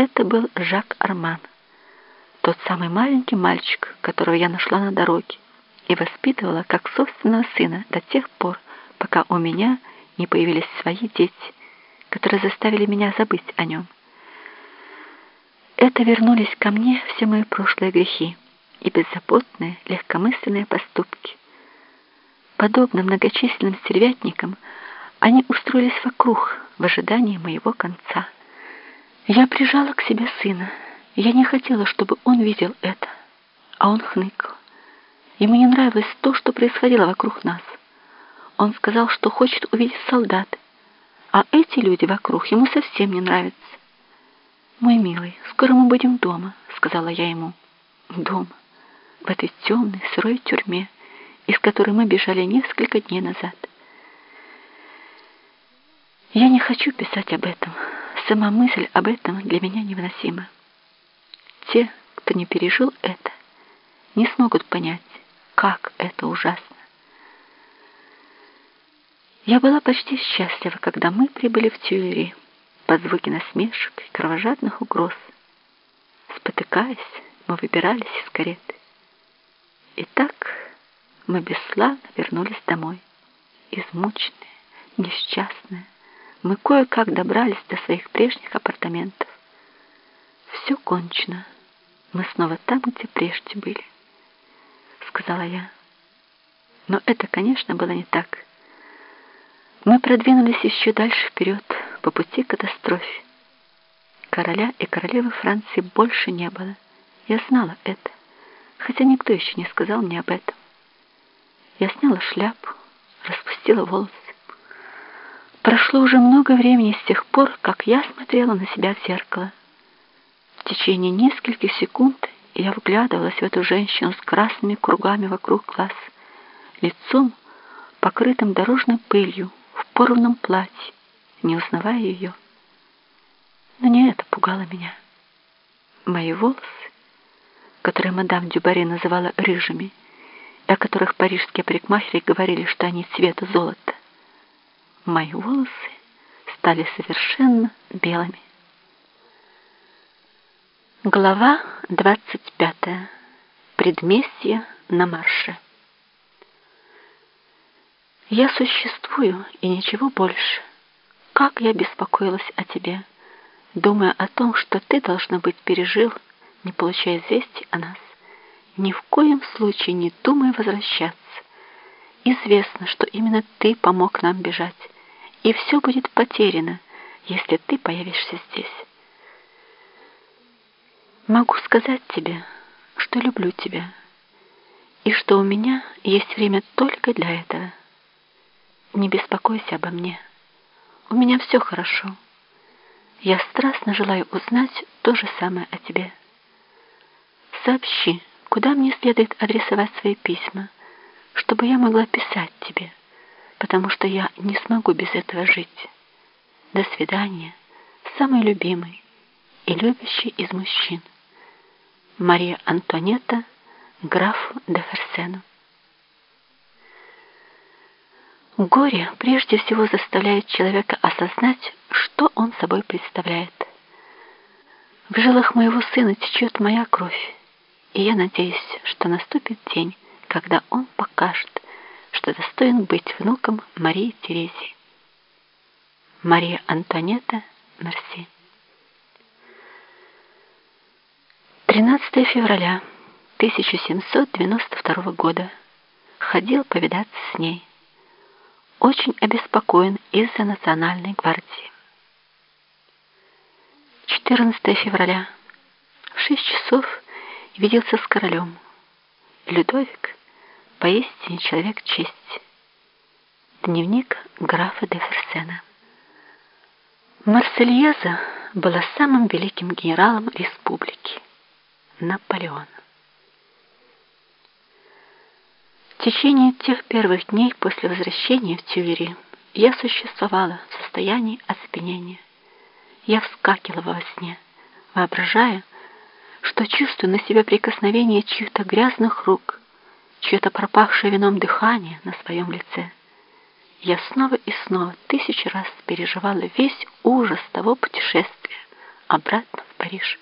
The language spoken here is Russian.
Это был Жак Арман, тот самый маленький мальчик, которого я нашла на дороге и воспитывала как собственного сына до тех пор, пока у меня не появились свои дети, которые заставили меня забыть о нем. Это вернулись ко мне все мои прошлые грехи и беззаботные, легкомысленные поступки. Подобно многочисленным стервятникам, они устроились вокруг в ожидании моего конца. Я прижала к себе сына. Я не хотела, чтобы он видел это, а он хныкал. Ему не нравилось то, что происходило вокруг нас. Он сказал, что хочет увидеть солдат, а эти люди вокруг ему совсем не нравятся. «Мой милый, скоро мы будем дома», — сказала я ему. «Дома, в этой темной, сырой тюрьме, из которой мы бежали несколько дней назад». Я не хочу писать об этом. Сама мысль об этом для меня невыносима. Те, кто не пережил это, не смогут понять, как это ужасно. Я была почти счастлива, когда мы прибыли в Тюэри под звуки насмешек и кровожадных угроз. Спотыкаясь, мы выбирались из кареты. И так мы бесславно вернулись домой, измученные, несчастные, мы кое-как добрались до своих прежних апартаментов. Все кончено. Мы снова там, где прежде были, сказала я. Но это, конечно, было не так. Мы продвинулись еще дальше вперед, по пути к катастрофе. Короля и королевы Франции больше не было. Я знала это, хотя никто еще не сказал мне об этом. Я сняла шляпу, распустила волосы. Прошло уже много времени с тех пор, как я смотрела на себя в зеркало. В течение нескольких секунд я вглядывалась в эту женщину с красными кругами вокруг глаз, лицом, покрытым дорожной пылью, в порванном платье, не узнавая ее. Но не это пугало меня. Мои волосы, которые мадам Дюбари называла рыжими, о которых парижские парикмахеры говорили, что они цвета золота, мои волосы стали совершенно белыми. Глава 25. Предместье на марше. Я существую и ничего больше. Как я беспокоилась о тебе, думая о том, что ты, должно быть, пережил, не получая известий о нас. Ни в коем случае не думай возвращаться. Известно, что именно ты помог нам бежать, и все будет потеряно, если ты появишься здесь. Могу сказать тебе, что люблю тебя, и что у меня есть время только для этого. Не беспокойся обо мне. У меня все хорошо. Я страстно желаю узнать то же самое о тебе. Сообщи, куда мне следует адресовать свои письма, чтобы я могла писать тебе потому что я не смогу без этого жить. До свидания, самый любимый и любящий из мужчин. Мария Антонета, граф де Ферсену. Горе прежде всего заставляет человека осознать, что он собой представляет. В жилах моего сына течет моя кровь, и я надеюсь, что наступит день, когда он покажет, что достоин быть внуком Марии Терезии. Мария Антонета Мерси. 13 февраля 1792 года. Ходил повидаться с ней. Очень обеспокоен из-за национальной гвардии. 14 февраля. В 6 часов виделся с королем. Людовик Поистине человек чести. Дневник графа де Ферсена. Марсельеза была самым великим генералом республики. Наполеон. В течение тех первых дней после возвращения в Тюильри я существовала в состоянии оцепенения. Я вскакивала во сне, воображая, что чувствую на себя прикосновение чьих-то грязных рук, чье-то пропахшее вином дыхание на своем лице. Я снова и снова тысячи раз переживала весь ужас того путешествия обратно в Париж.